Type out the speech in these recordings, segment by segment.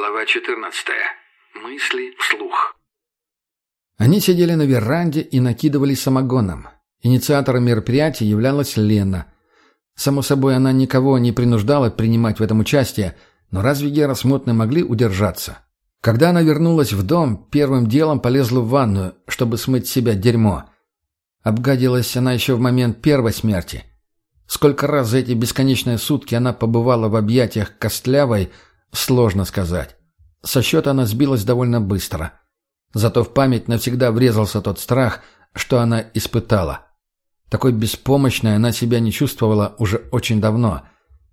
Глава 14. Мысли вслух. Они сидели на веранде и накидывали самогоном. Инициатором мероприятия являлась Лена. Само собой, она никого не принуждала принимать в этом участие, но разве Гера с могли удержаться? Когда она вернулась в дом, первым делом полезла в ванную, чтобы смыть с себя дерьмо. Обгадилась она еще в момент первой смерти. Сколько раз за эти бесконечные сутки она побывала в объятиях Костлявой – Сложно сказать. Со счета она сбилась довольно быстро. Зато в память навсегда врезался тот страх, что она испытала. Такой беспомощной она себя не чувствовала уже очень давно.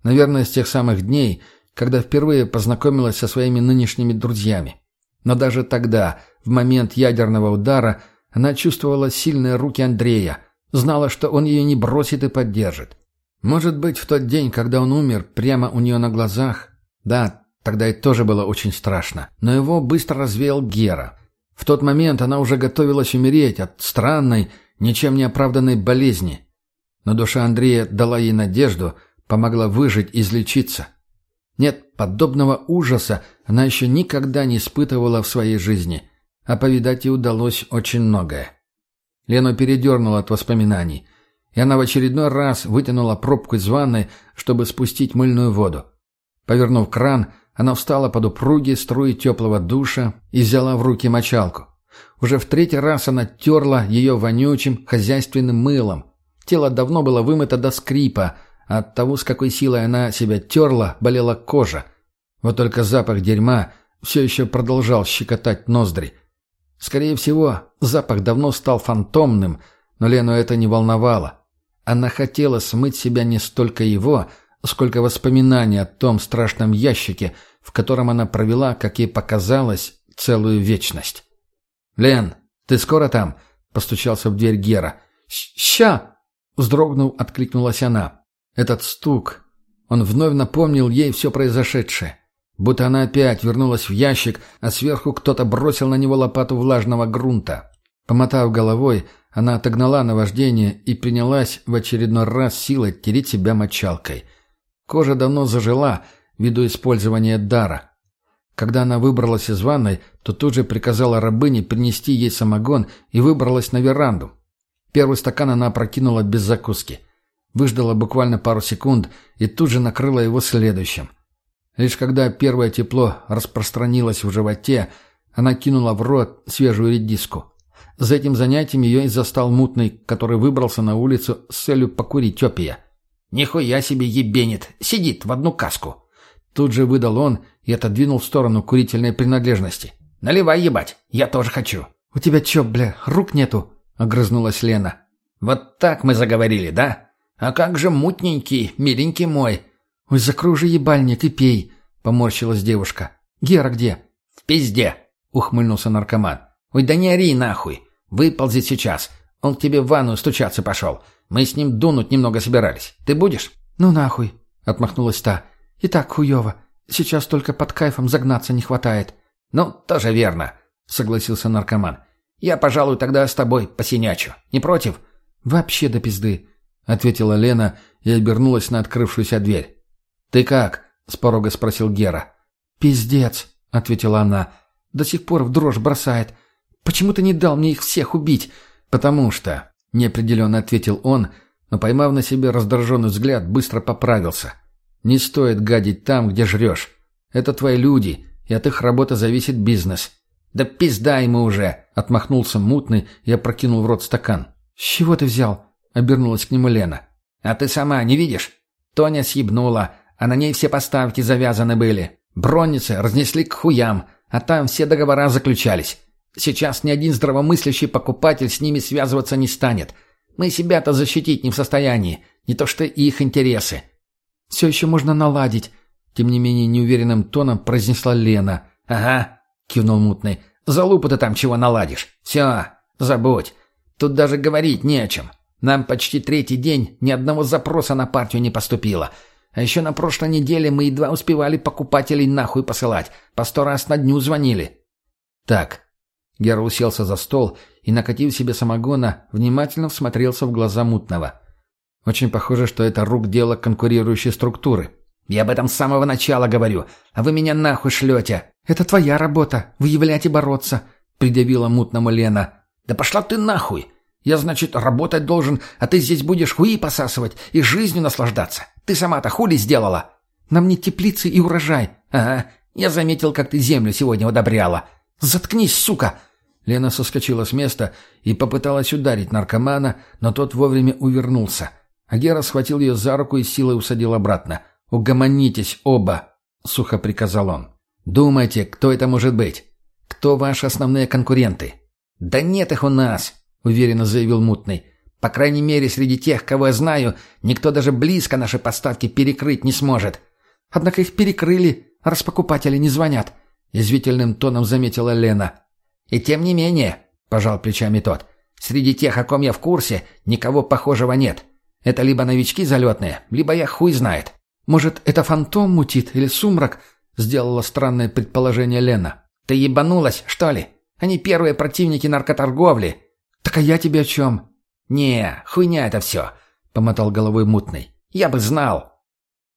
Наверное, с тех самых дней, когда впервые познакомилась со своими нынешними друзьями. Но даже тогда, в момент ядерного удара, она чувствовала сильные руки Андрея, знала, что он ее не бросит и поддержит. Может быть, в тот день, когда он умер, прямо у нее на глазах, да, Тогда это тоже было очень страшно. Но его быстро развеял Гера. В тот момент она уже готовилась умереть от странной, ничем не оправданной болезни. Но душа Андрея дала ей надежду, помогла выжить и излечиться. Нет, подобного ужаса она еще никогда не испытывала в своей жизни. А повидать ей удалось очень многое. Лену передернула от воспоминаний. И она в очередной раз вытянула пробку из ванной, чтобы спустить мыльную воду. Повернув кран, она встала под упругие струи теплого душа и взяла в руки мочалку. Уже в третий раз она терла ее вонючим хозяйственным мылом. Тело давно было вымыто до скрипа, а от того, с какой силой она себя терла, болела кожа. Вот только запах дерьма все еще продолжал щекотать ноздри. Скорее всего, запах давно стал фантомным, но Лену это не волновало. Она хотела смыть себя не столько его, сколько воспоминаний о том страшном ящике, в котором она провела, как ей показалось, целую вечность. «Лен, ты скоро там?» — постучался в дверь Гера. «Ща!» — вздрогнув, откликнулась она. Этот стук, он вновь напомнил ей все произошедшее. Будто она опять вернулась в ящик, а сверху кто-то бросил на него лопату влажного грунта. Помотав головой, она отогнала наваждение и принялась в очередной раз силой тереть себя мочалкой — Кожа давно зажила, ввиду использования дара. Когда она выбралась из ванной, то тут же приказала рабыне принести ей самогон и выбралась на веранду. Первый стакан она опрокинула без закуски. Выждала буквально пару секунд и тут же накрыла его следующим. Лишь когда первое тепло распространилось в животе, она кинула в рот свежую редиску. За этим занятием ее и застал мутный, который выбрался на улицу с целью покурить опия. «Нихуя себе ебенит! Сидит в одну каску!» Тут же выдал он и отодвинул в сторону курительной принадлежности. «Наливай, ебать! Я тоже хочу!» «У тебя чё, бля, рук нету?» — огрызнулась Лена. «Вот так мы заговорили, да? А как же мутненький, миленький мой?» «Ой, закрой же ебальник и пей!» — поморщилась девушка. «Гера где?» «В пизде!» — ухмыльнулся наркоман. «Ой, да не ори нахуй! Выползет сейчас. Он к тебе в ванну стучаться пошел. Мы с ним дунуть немного собирались. Ты будешь?» «Ну нахуй», — отмахнулась та. «И так хуёво. Сейчас только под кайфом загнаться не хватает». «Ну, тоже верно», — согласился наркоман. «Я, пожалуй, тогда с тобой посинячу. Не против?» «Вообще до пизды», — ответила Лена и обернулась на открывшуюся дверь. «Ты как?» — с порога спросил Гера. «Пиздец», — ответила она. «До сих пор в дрожь бросает. Почему ты не дал мне их всех убить?» «Потому что...» — неопределенно ответил он, но, поймав на себе раздраженный взгляд, быстро поправился. «Не стоит гадить там, где жрешь. Это твои люди, и от их работы зависит бизнес». «Да пизда ему уже!» — отмахнулся мутный и опрокинул в рот стакан. «С чего ты взял?» — обернулась к нему Лена. «А ты сама не видишь? Тоня съебнула, а на ней все поставки завязаны были. Бронницы разнесли к хуям, а там все договора заключались. Сейчас ни один здравомыслящий покупатель с ними связываться не станет. Мы себя-то защитить не в состоянии, не то что их интересы. Все еще можно наладить, тем не менее неуверенным тоном произнесла Лена. Ага, кивнул мутный. Залупу ты там чего наладишь? Все, забудь. Тут даже говорить не о чем. Нам почти третий день ни одного запроса на партию не поступило. А еще на прошлой неделе мы едва успевали покупателей нахуй посылать. По сто раз на дню звонили. Так, Герл уселся за стол и, накатив себе самогона, внимательно всмотрелся в глаза мутного. Очень похоже, что это рук дело конкурирующей структуры. «Я об этом с самого начала говорю, а вы меня нахуй шлете. «Это твоя работа — выявлять и бороться», — предъявила мутному Лена. «Да пошла ты нахуй! Я, значит, работать должен, а ты здесь будешь хуи посасывать и жизнью наслаждаться. Ты сама-то хули сделала?» «Нам не теплицы и урожай». «Ага, я заметил, как ты землю сегодня удобряла. Заткнись, сука!» Лена соскочила с места и попыталась ударить наркомана, но тот вовремя увернулся. А Гера схватил ее за руку и силой усадил обратно. «Угомонитесь оба!» — сухо приказал он. «Думайте, кто это может быть? Кто ваши основные конкуренты?» «Да нет их у нас!» — уверенно заявил Мутный. «По крайней мере, среди тех, кого я знаю, никто даже близко наши поставки перекрыть не сможет». «Однако их перекрыли, раз покупатели не звонят», — язвительным тоном заметила Лена. «И тем не менее», — пожал плечами тот, — «среди тех, о ком я в курсе, никого похожего нет. Это либо новички залетные, либо я хуй знает». «Может, это фантом мутит или сумрак?» — сделала странное предположение Лена. «Ты ебанулась, что ли? Они первые противники наркоторговли». «Так а я тебе о чем?» «Не, хуйня это все», — помотал головой мутный. «Я бы знал».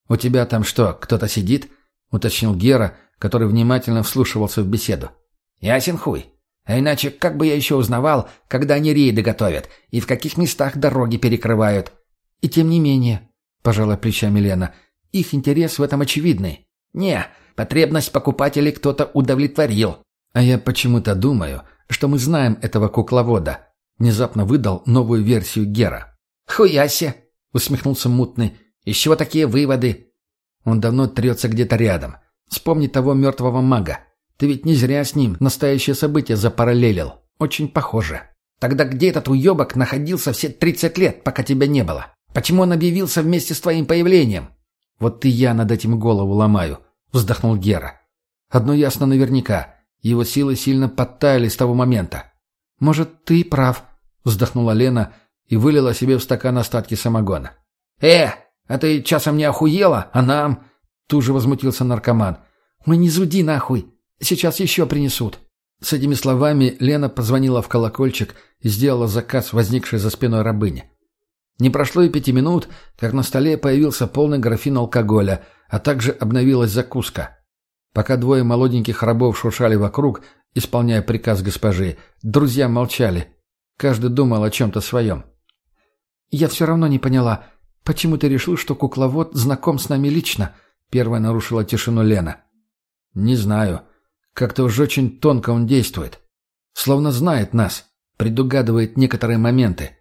«У тебя там что, кто-то сидит?» — уточнил Гера, который внимательно вслушивался в беседу. «Ясен хуй. А иначе как бы я еще узнавал, когда они рейды готовят и в каких местах дороги перекрывают?» «И тем не менее», — пожала плечами Лена, — «их интерес в этом очевидный». «Не, потребность покупателей кто-то удовлетворил». «А я почему-то думаю, что мы знаем этого кукловода», — внезапно выдал новую версию Гера. «Хуясе!» — усмехнулся мутный. «Из чего такие выводы?» Он давно трется где-то рядом. Вспомни того мертвого мага. Ты ведь не зря с ним настоящее событие запараллелил. Очень похоже. Тогда где этот уебок находился все тридцать лет, пока тебя не было? Почему он объявился вместе с твоим появлением? Вот и я над этим голову ломаю, вздохнул Гера. Одно ясно наверняка. Его силы сильно подтаяли с того момента. Может, ты прав, вздохнула Лена и вылила себе в стакан остатки самогона. «Э, а ты часом не охуела? А нам?» Тут же возмутился наркоман. «Мы не зуди нахуй. Сейчас еще принесут». С этими словами Лена позвонила в колокольчик и сделала заказ, возникший за спиной рабыни. Не прошло и пяти минут, как на столе появился полный графин алкоголя, а также обновилась закуска. Пока двое молоденьких рабов шуршали вокруг, исполняя приказ госпожи, друзья молчали. Каждый думал о чем-то своем. «Я все равно не поняла, почему ты решил, что кукловод знаком с нами лично?» Первая нарушила тишину Лена. «Не знаю. Как-то уж очень тонко он действует. Словно знает нас, предугадывает некоторые моменты.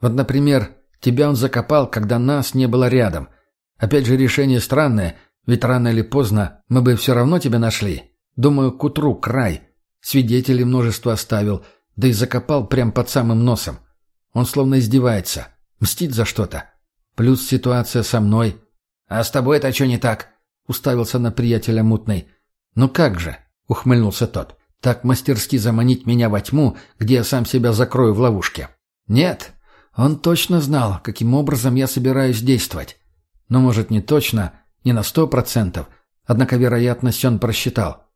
Вот, например, тебя он закопал, когда нас не было рядом. Опять же, решение странное, ведь рано или поздно мы бы все равно тебя нашли. Думаю, к утру край. Свидетелей множество оставил, да и закопал прямо под самым носом. Он словно издевается, мстит за что-то. Плюс ситуация со мной. «А с тобой это что не так?» — уставился на приятеля мутный. «Ну как же?» — ухмыльнулся тот. «Так мастерски заманить меня во тьму, где я сам себя закрою в ловушке». «Нет, он точно знал, каким образом я собираюсь действовать. Но, может, не точно, не на сто процентов, однако вероятность он просчитал.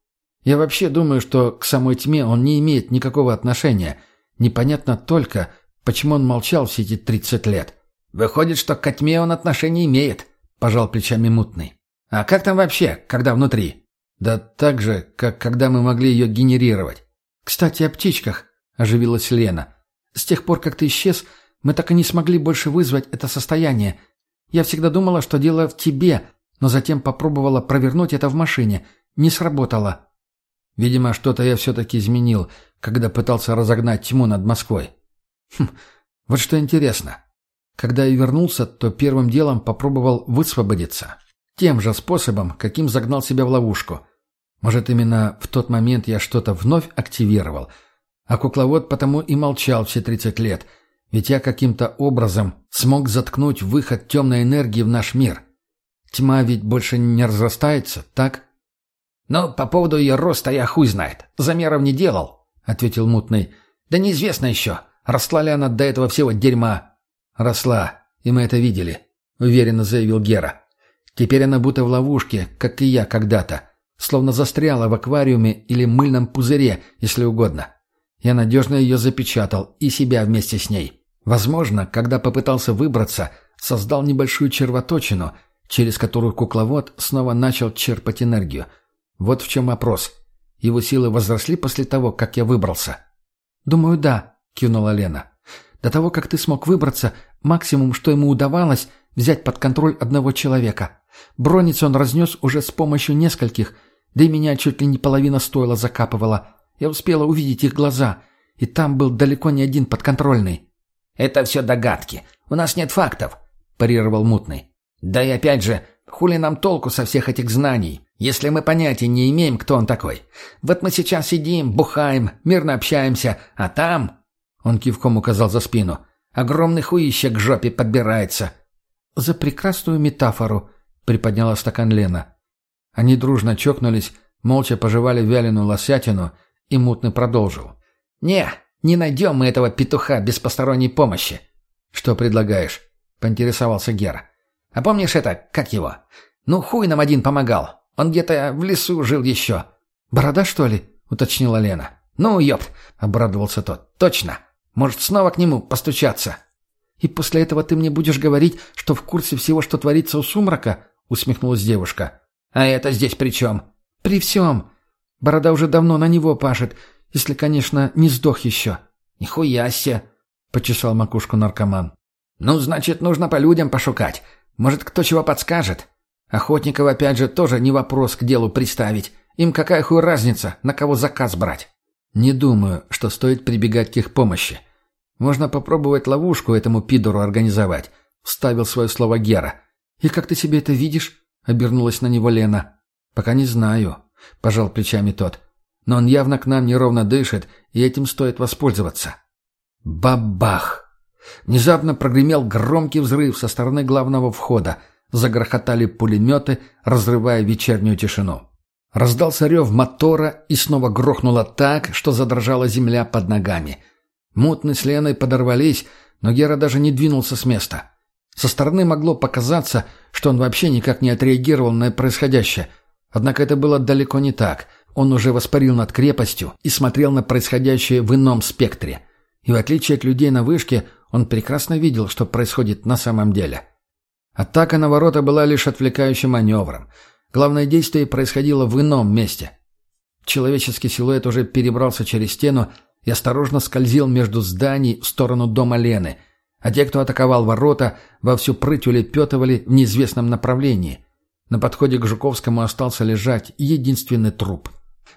Я вообще думаю, что к самой тьме он не имеет никакого отношения. Непонятно только, почему он молчал все эти тридцать лет». «Выходит, что к тьме он отношение имеет», — пожал плечами мутный. «А как там вообще, когда внутри?» Да так же, как когда мы могли ее генерировать. Кстати, о птичках, оживилась Лена. С тех пор, как ты исчез, мы так и не смогли больше вызвать это состояние. Я всегда думала, что дело в тебе, но затем попробовала провернуть это в машине. Не сработало. Видимо, что-то я все-таки изменил, когда пытался разогнать тьму над Москвой. Хм, вот что интересно. Когда я вернулся, то первым делом попробовал высвободиться. Тем же способом, каким загнал себя в ловушку. Может, именно в тот момент я что-то вновь активировал. А кукловод потому и молчал все 30 лет. Ведь я каким-то образом смог заткнуть выход темной энергии в наш мир. Тьма ведь больше не разрастается, так? «Ну, по поводу ее роста я хуй знает. Замеров не делал», — ответил мутный. «Да неизвестно еще, росла ли она до этого всего дерьма». «Росла, и мы это видели», — уверенно заявил Гера. Теперь она будто в ловушке, как и я когда-то. Словно застряла в аквариуме или мыльном пузыре, если угодно. Я надежно ее запечатал, и себя вместе с ней. Возможно, когда попытался выбраться, создал небольшую червоточину, через которую кукловод снова начал черпать энергию. Вот в чем вопрос. Его силы возросли после того, как я выбрался?» «Думаю, да», — кивнула Лена. «До того, как ты смог выбраться, максимум, что ему удавалось, взять под контроль одного человека. Бронец он разнес уже с помощью нескольких, да и меня чуть ли не половина стойла закапывала. Я успела увидеть их глаза, и там был далеко не один подконтрольный». «Это все догадки. У нас нет фактов», — парировал Мутный. «Да и опять же, хули нам толку со всех этих знаний, если мы понятия не имеем, кто он такой? Вот мы сейчас сидим, бухаем, мирно общаемся, а там...» Он кивком указал за спину. «Огромный хуище к жопе подбирается». «За прекрасную метафору», — приподняла стакан Лена. Они дружно чокнулись, молча пожевали вяленую лосятину, и Мутный продолжил. «Не, не найдем мы этого петуха без посторонней помощи». «Что предлагаешь?» — поинтересовался Гера. «А помнишь это, как его? Ну, хуй нам один помогал. Он где-то в лесу жил еще». «Борода, что ли?» — уточнила Лена. «Ну, ёпт!» — обрадовался тот. «Точно! Может, снова к нему постучаться?» «И после этого ты мне будешь говорить, что в курсе всего, что творится у сумрака?» — усмехнулась девушка. «А это здесь при чем?» «При всем. Борода уже давно на него пашет, если, конечно, не сдох еще». «Нихуя себе!» — почесал макушку наркоман. «Ну, значит, нужно по людям пошукать. Может, кто чего подскажет?» Охотников, опять же, тоже не вопрос к делу приставить. Им какая хуй разница, на кого заказ брать? Не думаю, что стоит прибегать к их помощи. Можно попробовать ловушку этому пидору организовать. Вставил свое слово Гера. И как ты себе это видишь? Обернулась на него Лена. Пока не знаю. Пожал плечами тот. Но он явно к нам неровно дышит, и этим стоит воспользоваться. Бабах! Внезапно прогремел громкий взрыв со стороны главного входа — Загрохотали пулеметы, разрывая вечернюю тишину. Раздался рев мотора и снова грохнуло так, что задрожала земля под ногами. Мутный с Леной подорвались, но Гера даже не двинулся с места. Со стороны могло показаться, что он вообще никак не отреагировал на происходящее. Однако это было далеко не так. Он уже воспарил над крепостью и смотрел на происходящее в ином спектре. И в отличие от людей на вышке, он прекрасно видел, что происходит на самом деле. Атака на ворота была лишь отвлекающим маневром. Главное действие происходило в ином месте. Человеческий силуэт уже перебрался через стену и осторожно скользил между зданий в сторону дома Лены, а те, кто атаковал ворота, во всю прыть улепетывали в неизвестном направлении. На подходе к Жуковскому остался лежать единственный труп.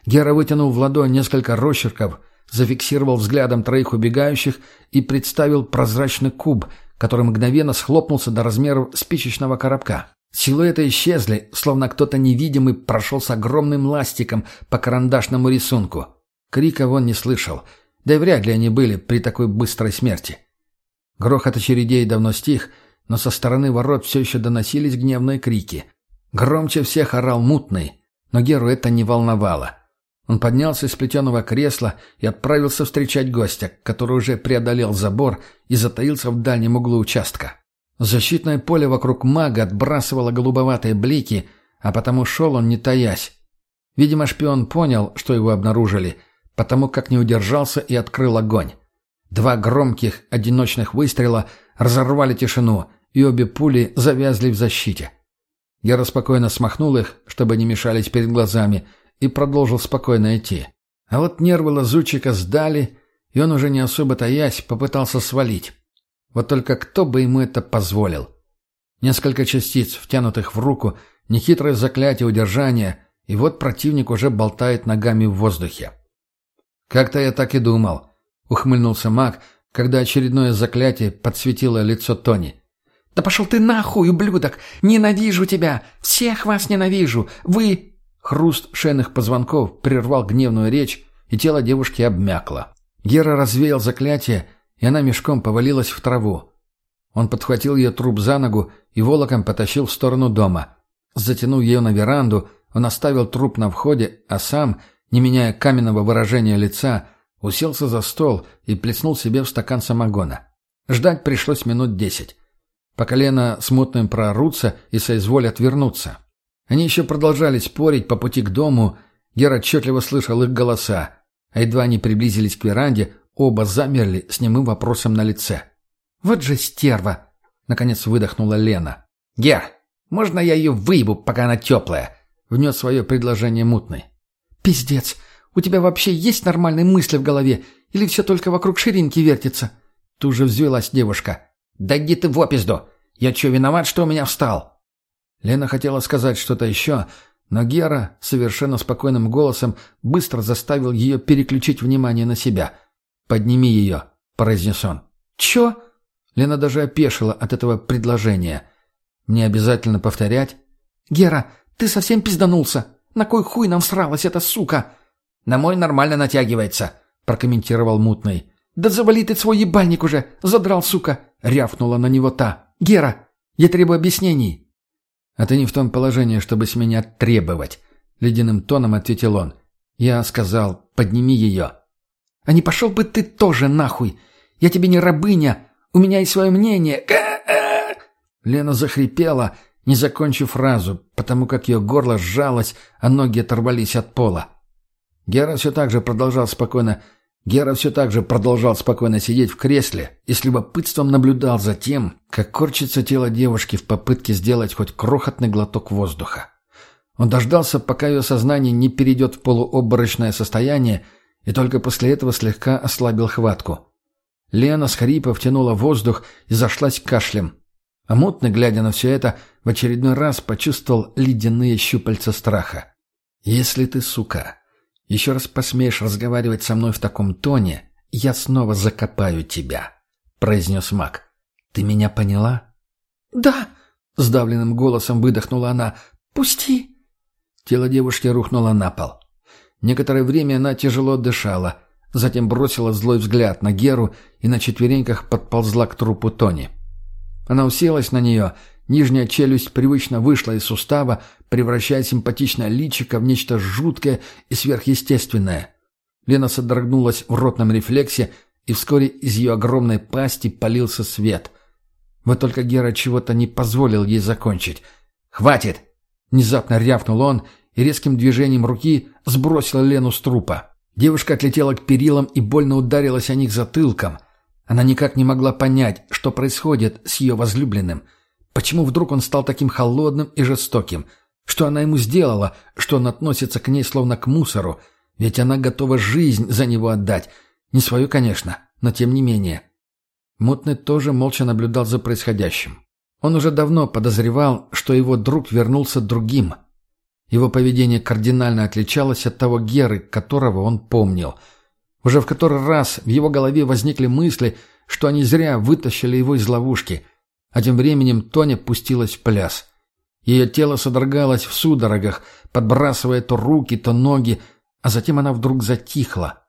Гера вытянул в ладонь несколько росчерков, зафиксировал взглядом троих убегающих и представил прозрачный куб — который мгновенно схлопнулся до размеров спичечного коробка. Силуэты исчезли, словно кто-то невидимый прошел с огромным ластиком по карандашному рисунку. Крика он не слышал, да и вряд ли они были при такой быстрой смерти. Грохот очередей давно стих, но со стороны ворот все еще доносились гневные крики. Громче всех орал мутный, но Геру это не волновало. Он поднялся из плетеного кресла и отправился встречать гостя, который уже преодолел забор и затаился в дальнем углу участка. Защитное поле вокруг мага отбрасывало голубоватые блики, а потому шел он не таясь. Видимо, шпион понял, что его обнаружили, потому как не удержался и открыл огонь. Два громких одиночных выстрела разорвали тишину, и обе пули завязли в защите. Я спокойно смахнул их, чтобы не мешались перед глазами, и продолжил спокойно идти. А вот нервы лазутчика сдали, и он уже не особо таясь попытался свалить. Вот только кто бы ему это позволил? Несколько частиц, втянутых в руку, нехитрое заклятие удержания, и вот противник уже болтает ногами в воздухе. «Как-то я так и думал», — ухмыльнулся маг, когда очередное заклятие подсветило лицо Тони. «Да пошел ты нахуй, ублюдок! Ненавижу тебя! Всех вас ненавижу! Вы Хруст шейных позвонков прервал гневную речь, и тело девушки обмякло. Гера развеял заклятие, и она мешком повалилась в траву. Он подхватил ее труп за ногу и волоком потащил в сторону дома. Затянув ее на веранду, он оставил труп на входе, а сам, не меняя каменного выражения лица, уселся за стол и плеснул себе в стакан самогона. Ждать пришлось минут десять. По колено смутным прорутся и соизволят вернуться. Они еще продолжали спорить по пути к дому. Гера отчетливо слышал их голоса. А едва они приблизились к веранде, оба замерли с немым вопросом на лице. «Вот же стерва!» — наконец выдохнула Лена. «Гер, можно я ее выебу, пока она теплая?» — внес свое предложение мутный. «Пиздец! У тебя вообще есть нормальные мысли в голове? Или все только вокруг ширинки вертится?» Тут же взвелась девушка. «Да иди ты в опизду! Я что, виноват, что у меня встал?» Лена хотела сказать что-то еще, но Гера совершенно спокойным голосом быстро заставил ее переключить внимание на себя. «Подними ее», — произнес он. «Чё?» Лена даже опешила от этого предложения. «Мне обязательно повторять?» «Гера, ты совсем пизданулся? На кой хуй нам сралась эта сука?» «На мой нормально натягивается», — прокомментировал мутный. «Да завали ты свой ебальник уже! Задрал, сука!» — рявкнула на него та. «Гера, я требую объяснений!» «А ты не в том положении, чтобы с меня требовать», — ледяным тоном ответил он. «Я сказал, подними ее». «А не пошел бы ты тоже нахуй! Я тебе не рабыня! У меня есть свое мнение!» Лена захрипела, не закончив фразу, потому как ее горло сжалось, а ноги оторвались от пола. Гера все так же продолжал спокойно Гера все так же продолжал спокойно сидеть в кресле и с любопытством наблюдал за тем, как корчится тело девушки в попытке сделать хоть крохотный глоток воздуха. Он дождался, пока ее сознание не перейдет в полуобморочное состояние, и только после этого слегка ослабил хватку. Лена с хрипов тянула воздух и зашлась кашлем. А мутно, глядя на все это, в очередной раз почувствовал ледяные щупальца страха. «Если ты, сука, еще раз посмеешь разговаривать со мной в таком тоне, я снова закопаю тебя», — произнес маг. «Ты меня поняла?» «Да», — сдавленным голосом выдохнула она. «Пусти». Тело девушки рухнуло на пол. Некоторое время она тяжело дышала, затем бросила злой взгляд на Геру и на четвереньках подползла к трупу Тони. Она уселась на нее Нижняя челюсть привычно вышла из сустава, превращая симпатичное личико в нечто жуткое и сверхъестественное. Лена содрогнулась в ротном рефлексе, и вскоре из ее огромной пасти полился свет. Вот только Гера чего-то не позволил ей закончить. «Хватит!» — внезапно рявкнул он и резким движением руки сбросил Лену с трупа. Девушка отлетела к перилам и больно ударилась о них затылком. Она никак не могла понять, что происходит с ее возлюбленным — Почему вдруг он стал таким холодным и жестоким? Что она ему сделала, что он относится к ней словно к мусору? Ведь она готова жизнь за него отдать. Не свою, конечно, но тем не менее. Мутный тоже молча наблюдал за происходящим. Он уже давно подозревал, что его друг вернулся другим. Его поведение кардинально отличалось от того Геры, которого он помнил. Уже в который раз в его голове возникли мысли, что они зря вытащили его из ловушки – а тем временем Тоня пустилась в пляс. Ее тело содрогалось в судорогах, подбрасывая то руки, то ноги, а затем она вдруг затихла.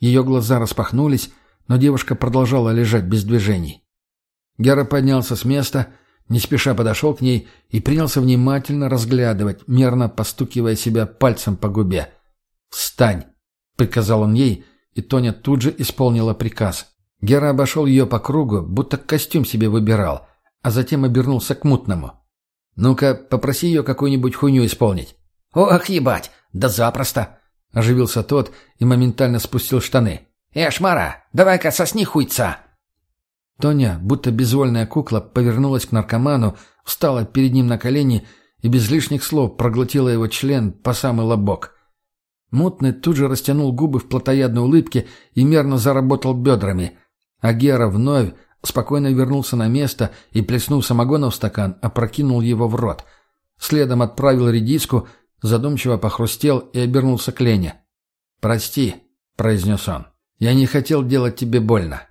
Ее глаза распахнулись, но девушка продолжала лежать без движений. Гера поднялся с места, не спеша подошел к ней и принялся внимательно разглядывать, мерно постукивая себя пальцем по губе. «Встань!» — приказал он ей, и Тоня тут же исполнила приказ. Гера обошел ее по кругу, будто костюм себе выбирал — а затем обернулся к мутному. «Ну-ка, попроси ее какую-нибудь хуйню исполнить». «Ох, ебать! Да запросто!» — оживился тот и моментально спустил штаны. «Э, шмара, давай-ка сосни хуйца!» Тоня, будто безвольная кукла, повернулась к наркоману, встала перед ним на колени и без лишних слов проглотила его член по самый лобок. Мутный тут же растянул губы в плотоядной улыбке и мерно заработал бедрами, а Гера вновь Спокойно вернулся на место и, плеснув самогона в стакан, опрокинул его в рот. Следом отправил редиску, задумчиво похрустел и обернулся к Лене. «Прости», — произнес он, — «я не хотел делать тебе больно».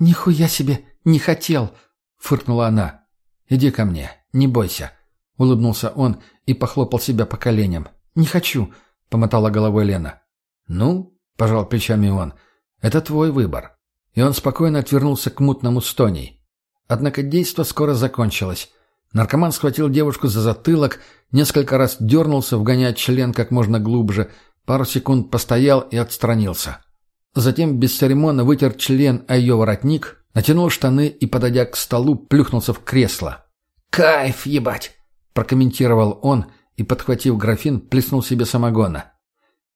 «Нихуя себе, не хотел», — фыркнула она. «Иди ко мне, не бойся», — улыбнулся он и похлопал себя по коленям. «Не хочу», — помотала головой Лена. «Ну», — пожал плечами он, — «это твой выбор и он спокойно отвернулся к мутному стоней. Однако действо скоро закончилось. Наркоман схватил девушку за затылок, несколько раз дернулся, вгоняя член как можно глубже, пару секунд постоял и отстранился. Затем бесцеремонно вытер член о ее воротник, натянул штаны и, подойдя к столу, плюхнулся в кресло. «Кайф, ебать!» — прокомментировал он и, подхватив графин, плеснул себе самогона.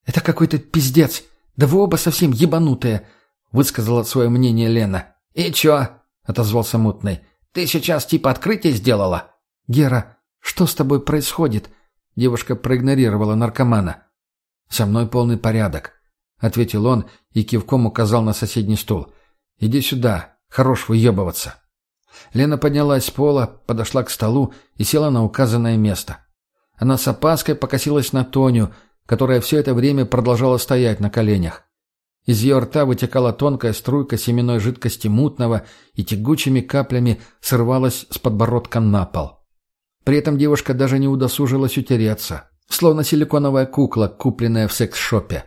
«Это какой-то пиздец! Да вы оба совсем ебанутые!» — высказала свое мнение Лена. «И чё?» — отозвался мутный. «Ты сейчас типа открытие сделала?» «Гера, что с тобой происходит?» Девушка проигнорировала наркомана. «Со мной полный порядок. ответил он и кивком указал на соседний стул. «Иди сюда, хорош выебываться». Лена поднялась с пола, подошла к столу и села на указанное место. Она с опаской покосилась на Тоню, которая все это время продолжала стоять на коленях. Из ее рта вытекала тонкая струйка семенной жидкости мутного и тягучими каплями срывалась с подбородка на пол. При этом девушка даже не удосужилась утереться, словно силиконовая кукла, купленная в секс-шопе.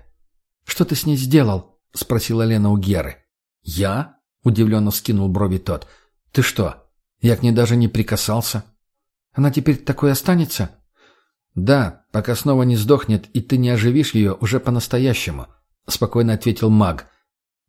«Что ты с ней сделал?» — спросила Лена у Геры. «Я?» — удивленно скинул брови тот. «Ты что, я к ней даже не прикасался?» «Она теперь такой останется?» «Да, пока снова не сдохнет, и ты не оживишь ее уже по-настоящему», — спокойно ответил маг.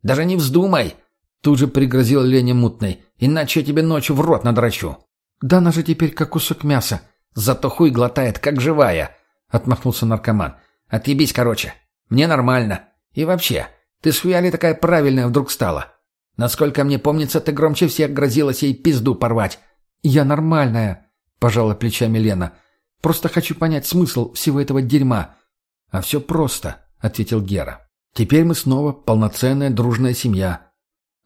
«Даже не вздумай!» — тут же пригрозил Лене мутной. «Иначе я тебе ночью в рот надрачу». «Да она же теперь как кусок мяса». «Зато хуй глотает, как живая», — отмахнулся наркоман. «Отъебись, короче. Мне нормально. И вообще, ты с хуяли такая правильная вдруг стала? Насколько мне помнится, ты громче всех грозилась ей пизду порвать». «Я нормальная», — пожала плечами Лена. «Просто хочу понять смысл всего этого дерьма». «А все просто», — ответил Гера. Теперь мы снова полноценная дружная семья.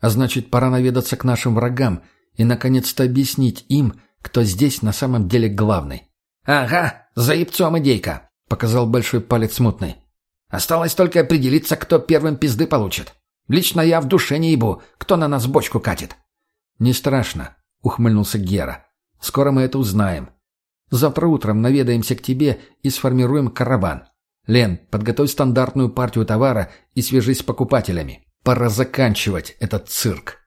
А значит, пора наведаться к нашим врагам и наконец-то объяснить им, кто здесь на самом деле главный. «Ага, за ебцом идейка», — показал большой палец смутный. «Осталось только определиться, кто первым пизды получит. Лично я в душе не ебу, кто на нас бочку катит». «Не страшно», — ухмыльнулся Гера. «Скоро мы это узнаем. Завтра утром наведаемся к тебе и сформируем караван. Лен, подготовь стандартную партию товара и свяжись с покупателями. Пора заканчивать этот цирк.